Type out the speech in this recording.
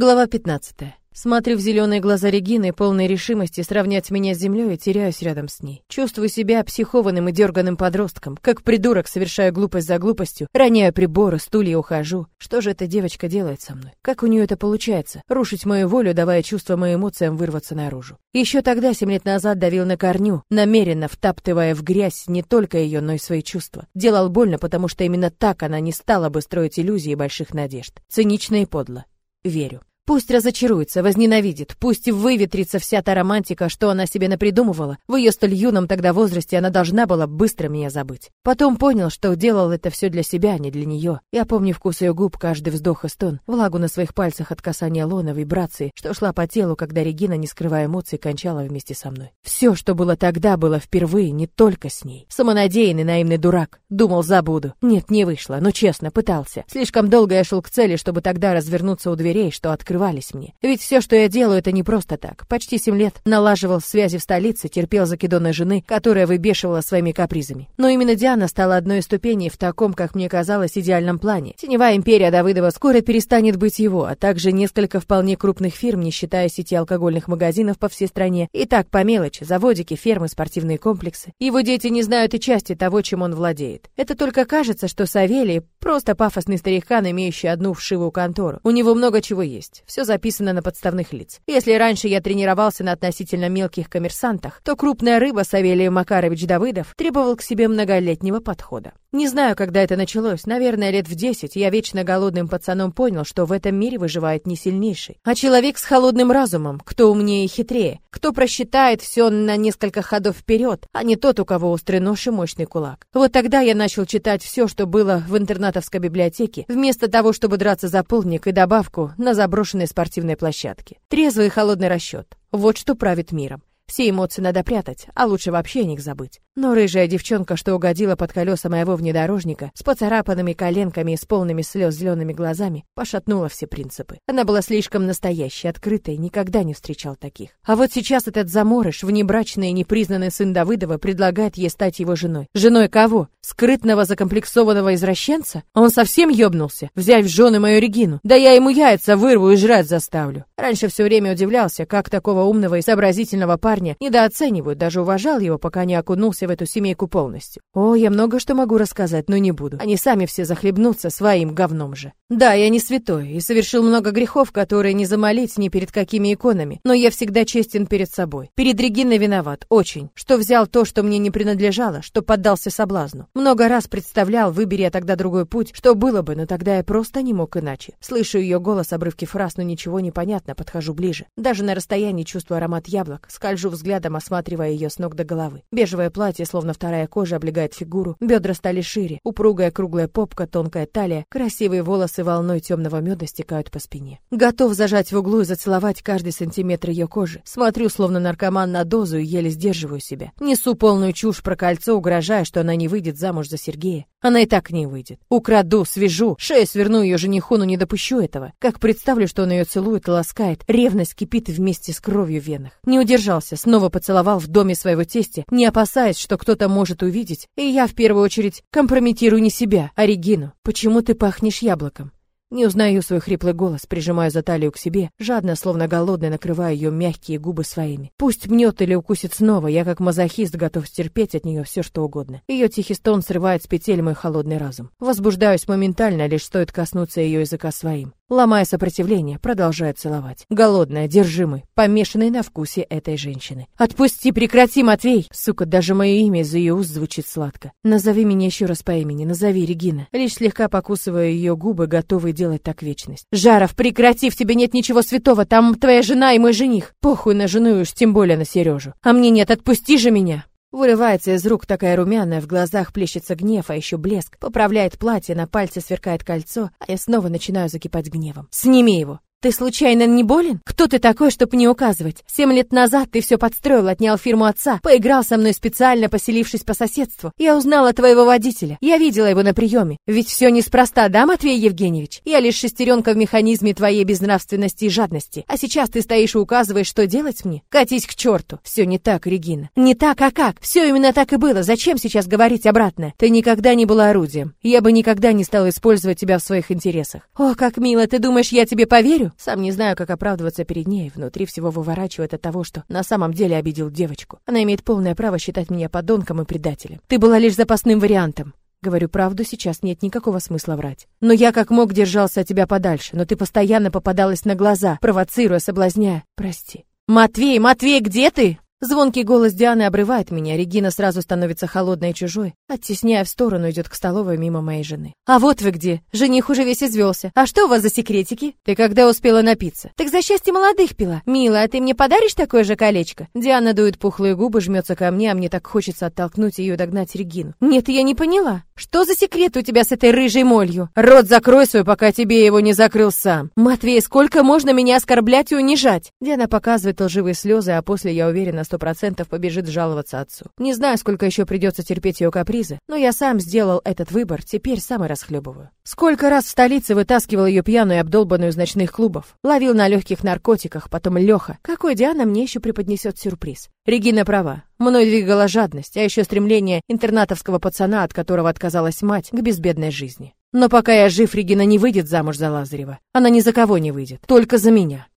Глава 15. Смотрю в зеленые глаза Регины, полной решимости сравнять меня с землей и теряюсь рядом с ней. Чувствую себя психованным и дерганым подростком, как придурок, совершаю глупость за глупостью, роняю приборы, стулья, ухожу. Что же эта девочка делает со мной? Как у нее это получается? Рушить мою волю, давая чувства моим эмоциям вырваться наружу. Еще тогда, семь лет назад, давил на корню, намеренно втаптывая в грязь не только ее, но и свои чувства. Делал больно, потому что именно так она не стала бы строить иллюзии больших надежд. Цинично и подло. Верю. Пусть разочаруется, возненавидит, пусть выветрится вся та романтика, что она себе напридумывала. В ее столь юном тогда возрасте она должна была быстро меня забыть. Потом понял, что делал это все для себя, а не для нее. Я помню вкус ее губ, каждый вздох и стон, влагу на своих пальцах от касания лона, вибрации, что шла по телу, когда Регина, не скрывая эмоций, кончала вместе со мной. Все, что было тогда, было впервые не только с ней. Самонадеянный, наивный дурак. Думал, забуду. Нет, не вышло, но честно, пытался. Слишком долго я шел к цели, чтобы тогда развернуться у дверей, что открыл открывались мне. Ведь все, что я делаю, это не просто так. Почти семь лет налаживал связи в столице, терпел закидоны жены, которая выбешивала своими капризами. Но именно Диана стала одной из ступеней в таком, как мне казалось, идеальном плане. Теневая империя Давыдова скоро перестанет быть его, а также несколько вполне крупных фирм, не считая сети алкогольных магазинов по всей стране. И так по мелочи, заводики, фермы, спортивные комплексы. Его дети не знают и части того, чем он владеет. Это только кажется, что Савелий просто пафосный старикан, имеющий одну вшивую контору. У него много чего есть. Все записано на подставных лиц. Если раньше я тренировался на относительно мелких коммерсантах, то крупная рыба Савелий Макарович Давыдов требовал к себе многолетнего подхода. Не знаю, когда это началось, наверное, лет в десять, я вечно голодным пацаном понял, что в этом мире выживает не сильнейший, а человек с холодным разумом, кто умнее и хитрее, кто просчитает все на несколько ходов вперед, а не тот, у кого острый нож и мощный кулак. Вот тогда я начал читать все, что было в интернатовской библиотеке, вместо того, чтобы драться за полник и добавку на заброшенной спортивной площадке. Трезвый и холодный расчет. Вот что правит миром. Все эмоции надо прятать, а лучше вообще о них забыть. Но рыжая девчонка, что угодила под колеса моего внедорожника, с поцарапанными коленками и с полными слез зелеными глазами, пошатнула все принципы. Она была слишком настоящей, открытой, никогда не встречал таких. А вот сейчас этот заморыш, внебрачный и непризнанный сын Давыдова, предлагает ей стать его женой. Женой кого? Скрытного закомплексованного извращенца? Он совсем ёбнулся? Взять в жены мою Регину? Да я ему яйца вырву и жрать заставлю. Раньше все время удивлялся, как такого умного и сообразительного парня недооценивают, даже уважал его, пока не окунулся в эту семейку полностью. О, я много что могу рассказать, но не буду. Они сами все захлебнутся своим говном же. Да, я не святой и совершил много грехов, которые не замолить ни перед какими иконами, но я всегда честен перед собой. Перед Региной виноват, очень, что взял то, что мне не принадлежало, что поддался соблазну. Много раз представлял, выбери я тогда другой путь, что было бы, но тогда я просто не мог иначе. Слышу ее голос, обрывки фраз, но ничего не понятно, подхожу ближе. Даже на расстоянии чувствую аромат яблок, скольжу взглядом, осматривая ее с ног до головы. Бежевое платье, словно вторая кожа, облегает фигуру, бедра стали шире, упругая круглая попка, тонкая талия, красивые волосы волной темного меда стекают по спине. Готов зажать в углу и зацеловать каждый сантиметр ее кожи. Смотрю, словно наркоман на дозу и еле сдерживаю себя. Несу полную чушь про кольцо, угрожая, что она не выйдет замуж за Сергея. Она и так не выйдет. Украду, свяжу, шею сверну ее жениху, но не допущу этого. Как представлю, что он ее целует и ласкает, ревность кипит вместе с кровью в венах. Не удержался, снова поцеловал в доме своего тестя, не опасаясь, что кто-то может увидеть, и я в первую очередь компрометирую не себя, а Регину. Почему ты пахнешь яблоком? Не узнаю свой хриплый голос, прижимаю за талию к себе, жадно, словно голодный, накрываю ее мягкие губы своими. Пусть мнет или укусит снова, я как мазохист готов стерпеть от нее все, что угодно. Ее тихий стон срывает с петель мой холодный разум. Возбуждаюсь моментально, лишь стоит коснуться ее языка своим. Ломая сопротивление, продолжает целовать. Голодная, одержимый, помешанный на вкусе этой женщины. «Отпусти, прекрати, Матвей!» Сука, даже мое имя из ее уст звучит сладко. «Назови меня еще раз по имени, назови Регина». Лишь слегка покусывая ее губы, готовый делать так вечность. «Жаров, прекрати, в тебе нет ничего святого, там твоя жена и мой жених. Похуй на жену и уж тем более на Сережу. А мне нет, отпусти же меня!» Вырывается из рук такая румяная, в глазах плещется гнев, а еще блеск. Поправляет платье, на пальце сверкает кольцо, а я снова начинаю закипать гневом. «Сними его!» Ты случайно не болен? Кто ты такой, чтобы не указывать? Семь лет назад ты все подстроил, отнял фирму отца, поиграл со мной специально, поселившись по соседству. Я узнала твоего водителя. Я видела его на приеме. Ведь все неспроста, да, Матвей Евгеньевич? Я лишь шестеренка в механизме твоей безнравственности и жадности. А сейчас ты стоишь и указываешь, что делать мне? Катись к черту. Все не так, Регина. Не так, а как? Все именно так и было. Зачем сейчас говорить обратное? Ты никогда не была орудием. Я бы никогда не стала использовать тебя в своих интересах. О, как мило, ты думаешь, я тебе поверю? Верю. Сам не знаю, как оправдываться перед ней. Внутри всего выворачивает от того, что на самом деле обидел девочку. Она имеет полное право считать меня подонком и предателем. Ты была лишь запасным вариантом. Говорю правду, сейчас нет никакого смысла врать. Но я как мог держался от тебя подальше, но ты постоянно попадалась на глаза, провоцируя, соблазняя. Прости. Матвей, Матвей, где ты? Звонкий голос Дианы обрывает меня, Регина сразу становится холодной и чужой, оттесняя в сторону, идет к столовой мимо моей жены. «А вот вы где! Жених уже весь извелся. А что у вас за секретики? Ты когда успела напиться? Так за счастье молодых пила. Мила, а ты мне подаришь такое же колечко?» Диана дует пухлые губы, жмется ко мне, а мне так хочется оттолкнуть ее и догнать Регину. «Нет, я не поняла. Что за секрет у тебя с этой рыжей молью? Рот закрой свой, пока тебе его не закрыл сам. Матвей, сколько можно меня оскорблять и унижать?» Диана показывает лживые слезы, а после, я уверена, сто процентов побежит жаловаться отцу. Не знаю, сколько еще придется терпеть ее капризы, но я сам сделал этот выбор, теперь сам и расхлебываю. Сколько раз в столице вытаскивал ее пьяную и обдолбанную из ночных клубов, ловил на легких наркотиках, потом Леха. Какой Диана мне еще преподнесет сюрприз? Регина права. Мной двигала жадность, а еще стремление интернатовского пацана, от которого отказалась мать, к безбедной жизни. Но пока я жив, Регина не выйдет замуж за Лазарева. Она ни за кого не выйдет, только за меня.